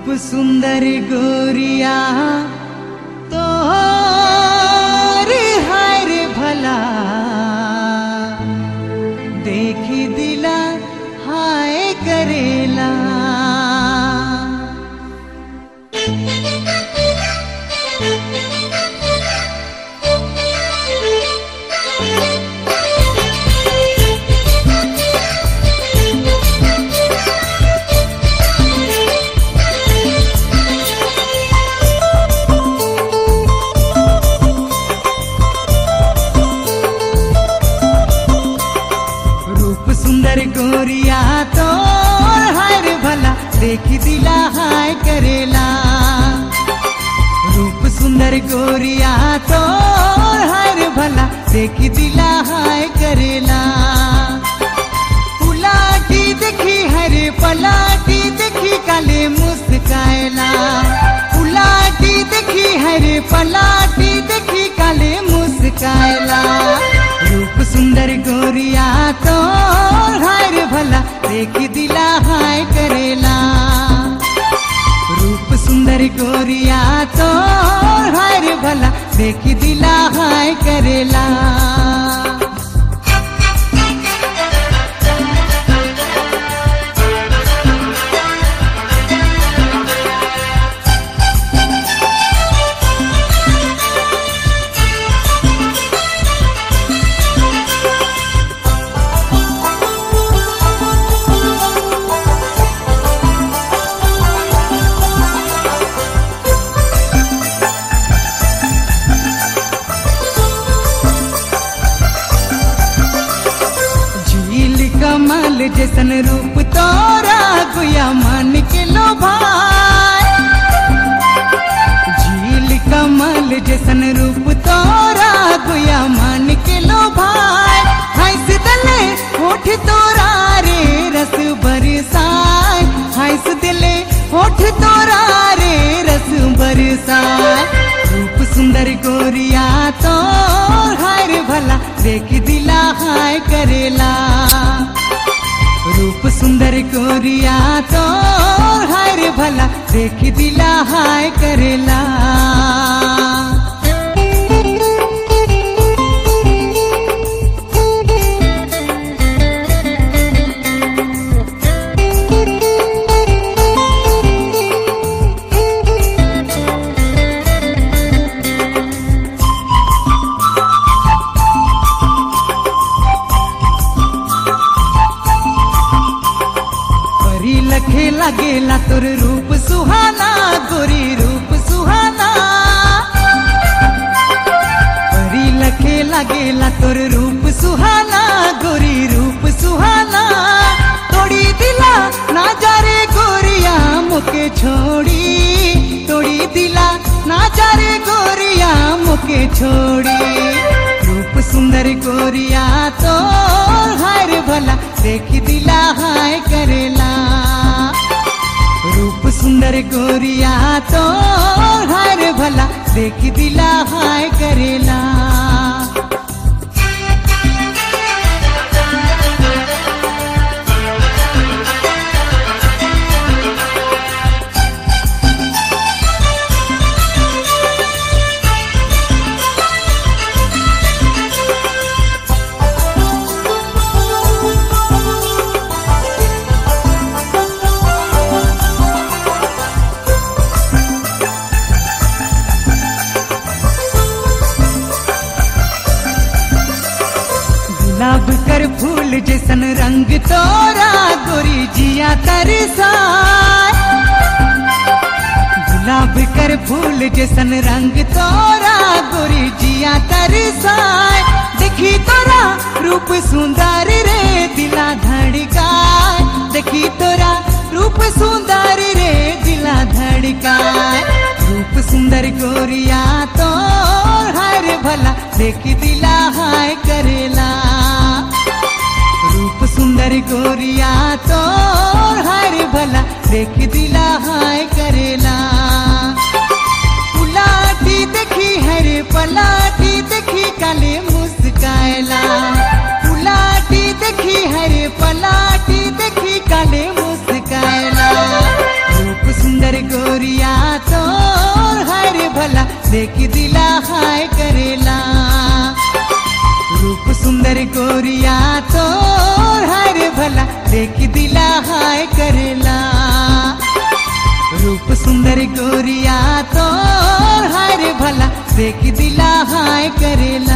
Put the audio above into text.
रूप सुंदर गोरिया सुंदर गोरिया तो हर भला देखी दिला हाय करेला। रूप सुंदर गोरिया तो हर भला देख दिला हाय करेला। उलाटी देखी हरे पलाटी, देखी काले मुस्काएला उलाटी देखी हरे पलाटी देखी दिला हाय करेला। रूप सुंदर गोरिया तो हर भला देखी दिला हाय करेला। कमल जैसन रूप तोरा गुया मन के लोभाए झील कमल जैसन रूप तोरा गुया मन के लोभाए हंस दले होठ तोरा रे रस बरसाए हंस दिले होठ तोरा रे रस बरसाए रूप सुंदर गोरिया गोरिया तो हर भला देख दिला हाय करेला। छोड़ी। रूप सुंदर गोरिया तो हर भला देख दिला हाय करेला। रूप सुंदर गोरिया तो हर भला देख दिला हाय करेला। जैसन रंग तोरा गोरी जिया तरसाए गुलाब कर फूल जैसन रंग तोरा गोरी जिया तरसाए देखी तोरा रूप सुंदर रे दिला धड़काए देखी तोरा रूप सुंदर रे दिला धड़काए रूप सुंदर गोरिया तो हर भला देख दिला हाय करेला पलाटी देखी काले मुस्कायला। पुलाटी देखी हरे पलाटी देखी काले मुस्कायला। रूप सुंदर गोरिया तो हरे भला देखी दिला हाय करेला। रूप सुंदर गोरिया तो हरे भला देखी दिला हाय करेला। रूप सुंदर गोरिया तो हरे भला से कि दिला हाय करे ल।